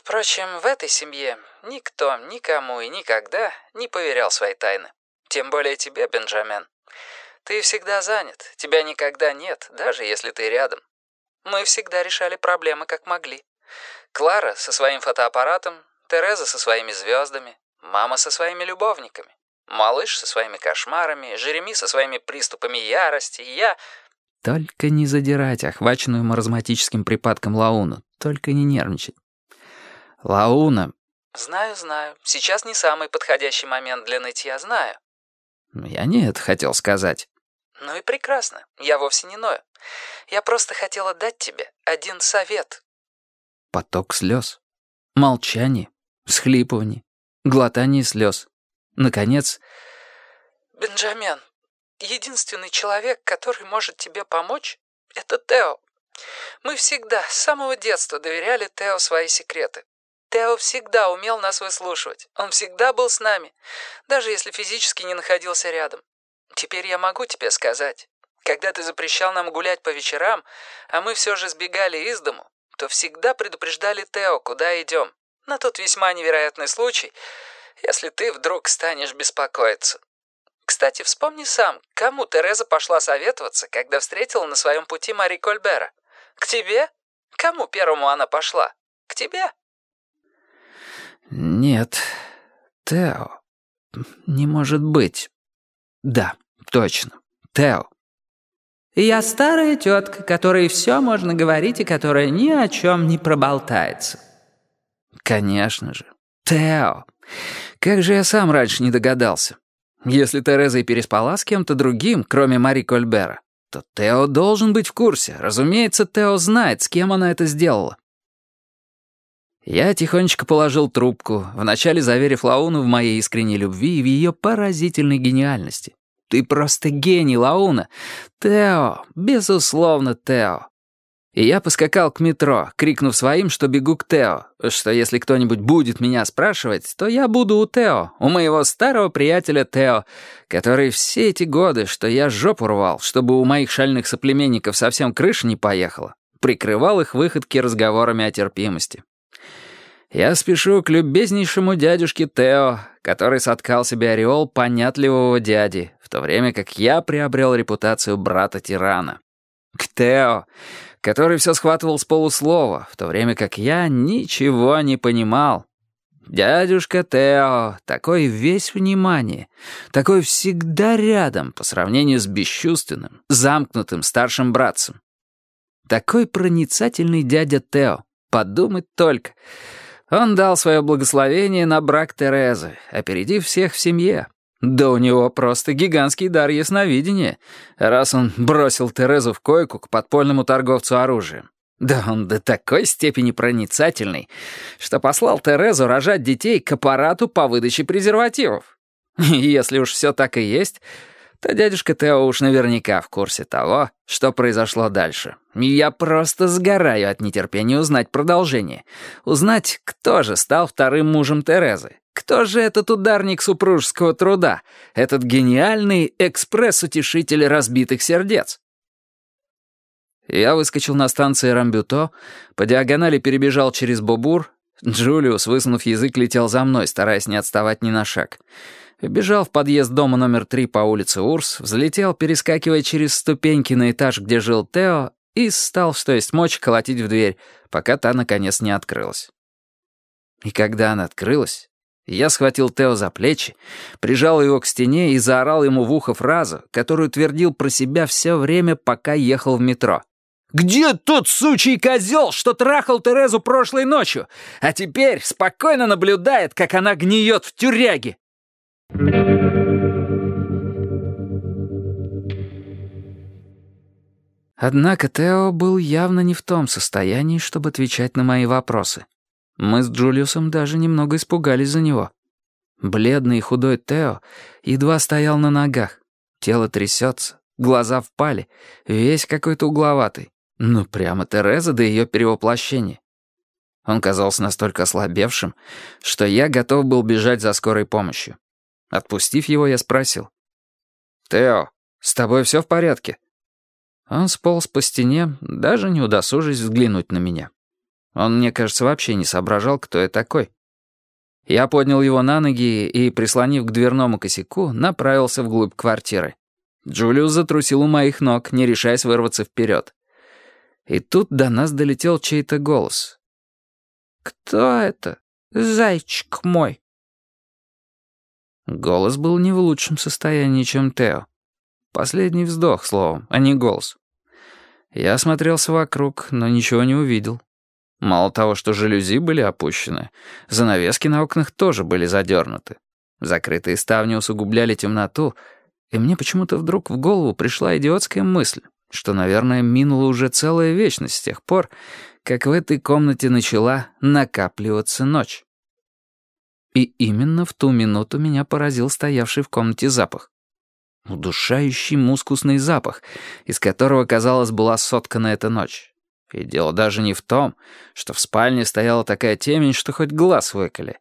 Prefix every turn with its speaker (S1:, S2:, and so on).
S1: Впрочем, в этой семье никто никому и никогда не поверял свои тайны. Тем более тебе, Бенджамен. Ты всегда занят, тебя никогда нет, даже если ты рядом. Мы всегда решали проблемы как могли. Клара со своим фотоаппаратом, Тереза со своими звездами, мама со своими любовниками, малыш со своими кошмарами, Жереми со своими приступами ярости, я...
S2: Только не задирать охваченную маразматическим припадком Лауну, только не нервничать. Лауна...
S1: Знаю, знаю, сейчас не самый подходящий момент для нытья, знаю.
S2: Я не это хотел сказать.
S1: Ну и прекрасно, я вовсе не ною. Я просто хотела дать тебе один совет.
S2: Поток слез. Молчание. Схлипывание. Глотание слез. Наконец...
S1: Бенджамен, единственный человек, который может тебе помочь, это Тео. Мы всегда, с самого детства, доверяли Тео свои секреты. Тео всегда умел нас выслушивать. Он всегда был с нами, даже если физически не находился рядом. Теперь я могу тебе сказать. Когда ты запрещал нам гулять по вечерам, а мы все же сбегали из дому, то всегда предупреждали Тео, куда идем. На тот весьма невероятный случай, если ты вдруг станешь беспокоиться. Кстати, вспомни сам, кому Тереза пошла советоваться, когда встретила на своем пути Мари Кольбера? К тебе? Кому первому она пошла? К тебе?
S2: Нет, Тео. Не может быть. Да, точно. Тео.
S3: Я старая тетка, которой все можно говорить и которая ни о чем не проболтается.
S2: Конечно же. Тео. Как же я сам раньше не догадался. Если Тереза и переспала с кем-то другим, кроме Мари Кольбера, то Тео должен быть в курсе. Разумеется, Тео знает, с кем она это сделала. Я тихонечко положил трубку, вначале заверив Лауну в моей искренней любви и в ее поразительной гениальности. «Ты просто гений, Лауна! Тео! Безусловно, Тео!» И я поскакал к метро, крикнув своим, что бегу к Тео, что если кто-нибудь будет меня спрашивать, то я буду у Тео, у моего старого приятеля Тео, который все эти годы, что я жопу рвал, чтобы у моих шальных соплеменников совсем крыша не поехала, прикрывал их выходки разговорами о терпимости. Я спешу к любезнейшему дядюшке Тео, который соткал себе ореол понятливого дяди, в то время как я приобрел репутацию брата-тирана. К Тео, который все схватывал с полуслова, в то время как я ничего не понимал. Дядюшка Тео, такой весь внимание, такой всегда рядом по сравнению с бесчувственным, замкнутым старшим братцем. Такой проницательный дядя Тео, подумать только — он дал свое благословение на брак Терезы, опередив всех в семье. Да у него просто гигантский дар ясновидения, раз он бросил Терезу в койку к подпольному торговцу оружием. Да он до такой степени проницательный, что послал Терезу рожать детей к аппарату по выдаче презервативов. Если уж все так и есть, то дядюшка Тео уж наверняка в курсе того, что произошло дальше. Я просто сгораю от нетерпения узнать продолжение. Узнать, кто же стал вторым мужем Терезы. Кто же этот ударник супружеского труда? Этот гениальный экспресс-утешитель разбитых сердец? Я выскочил на станции Рамбюто, по диагонали перебежал через Бобур. Джулиус, высунув язык, летел за мной, стараясь не отставать ни на шаг. Бежал в подъезд дома номер три по улице Урс, взлетел, перескакивая через ступеньки на этаж, где жил Тео, и стал, что есть мочь, колотить в дверь, пока та, наконец, не открылась. И когда она открылась, я схватил Тео за плечи, прижал его к стене и заорал ему в ухо фразу, которую твердил про себя все время, пока ехал в метро. «Где тот сучий козел, что трахал Терезу прошлой ночью, а теперь спокойно наблюдает, как она гниет в тюряге?» Однако Тео был явно не в том состоянии, чтобы отвечать на мои вопросы. Мы с Джулиусом даже немного испугались за него. Бледный и худой Тео едва стоял на ногах. Тело трясется, глаза впали, весь какой-то угловатый. Ну, прямо Тереза до ее перевоплощения. Он казался настолько ослабевшим, что я готов был бежать за скорой помощью. Отпустив его, я спросил. «Тео, с тобой все в порядке?» Он сполз по стене, даже не удосуживаясь взглянуть на меня. Он, мне кажется, вообще не соображал, кто я такой. Я поднял его на ноги и, прислонив к дверному косяку, направился вглубь квартиры. Джулиус затрусил у моих ног, не решаясь вырваться вперед. И тут до нас долетел чей-то голос.
S3: «Кто это, зайчик мой?»
S2: Голос был не в лучшем состоянии, чем Тео. Последний вздох, словом, а не голос. Я осмотрелся вокруг, но ничего не увидел. Мало того, что жалюзи были опущены, занавески на окнах тоже были задернуты. Закрытые ставни усугубляли темноту, и мне почему-то вдруг в голову пришла идиотская мысль, что, наверное, минула уже целая вечность с тех пор, как в этой комнате начала накапливаться ночь. И именно в ту минуту меня поразил стоявший в комнате запах. Удушающий мускусный запах, из которого, казалось, была соткана эта ночь. И дело даже не в том, что в спальне стояла такая темень, что хоть глаз выколи.